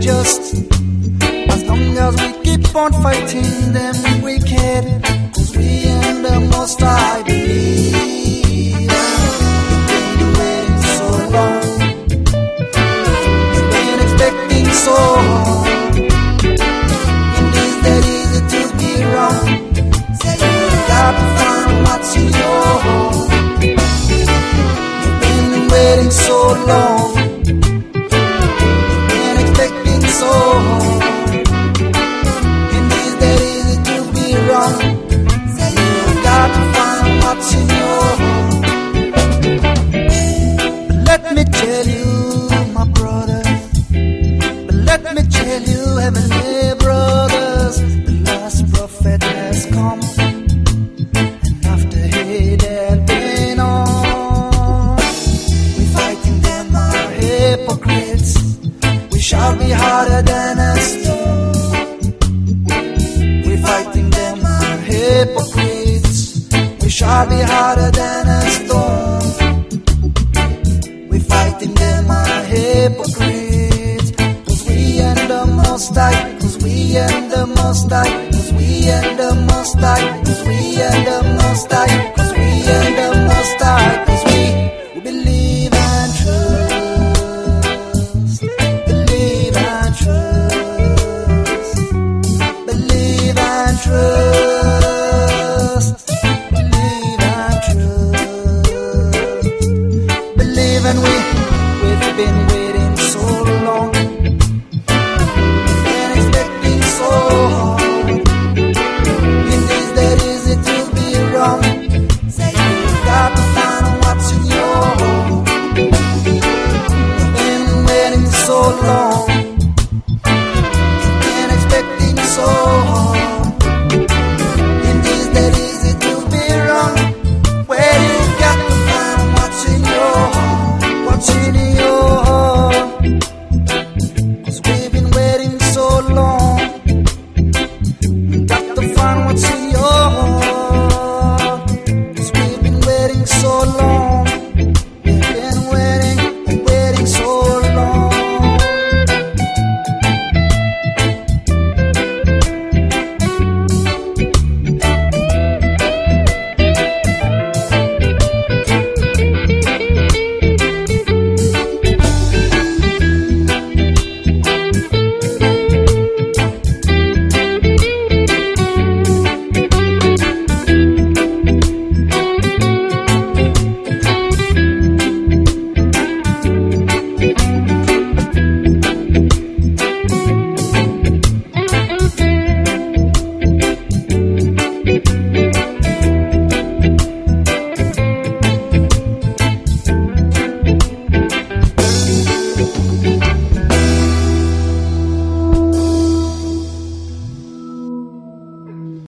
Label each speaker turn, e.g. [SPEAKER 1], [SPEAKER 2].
[SPEAKER 1] righteous, as long as we keep on fighting them wicked, cause we in the most I believe. Let me tell you, heavenly brothers, the last prophet has come. And after he had been on, we fighting them are hypocrites. We shall be harder than a stone. We fighting them are hypocrites. We shall be harder than a stone. Most high. Cause we and the most high. Cause we and the most high.